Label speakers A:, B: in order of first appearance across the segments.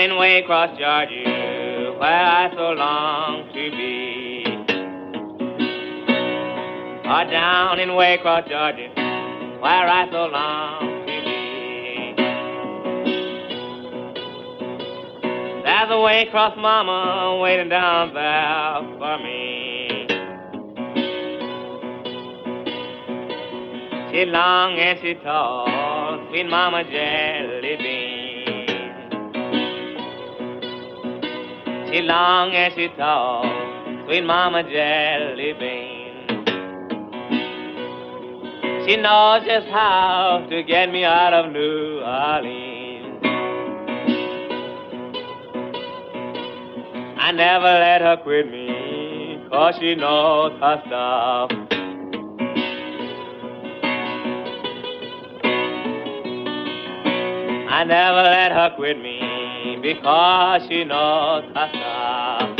A: in Waycross, Georgia, where I so long to be. Or down in Waycross, Georgia, where I so long to be. There's a Waycross mama waiting down there for me. She long and she tall, sweet mama jelly bean. She long and she tall, sweet mama jelly bean. She knows just how to get me out of New Orleans. I never let her quit me, cause she knows her stuff. I never let her quit me because she knows her stuff.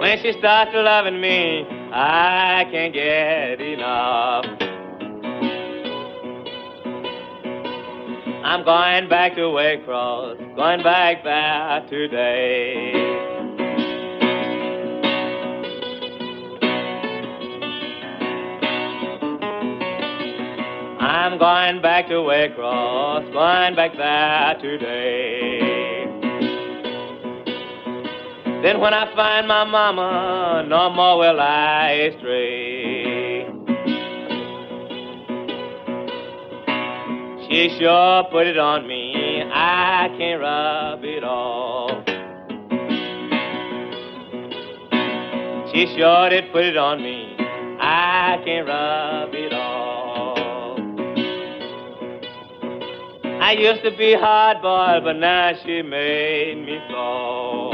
A: When she starts loving me, I can't get enough. I'm going back to Waycross, going back there today. I'm going back to Waycross, going back there today. Then when I find my mama, no more will I stray. She sure put it on me, I can't rub it off. She sure did put it on me, I can't rub it off. I used to be hard boiled, but now she made me fall.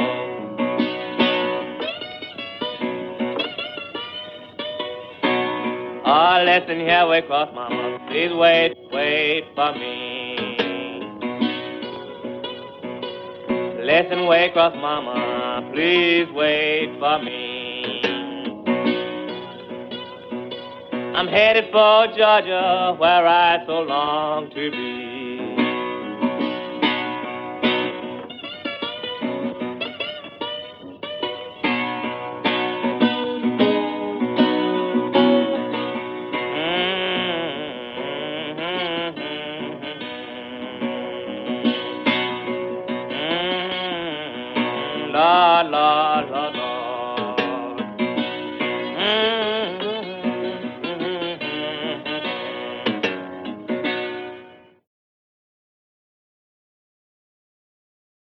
A: Oh, listen here, Waycross mama. Please wait, wait for me. Listen, Waycross mama. Please wait for me. I'm headed for Georgia, where I so long to be. la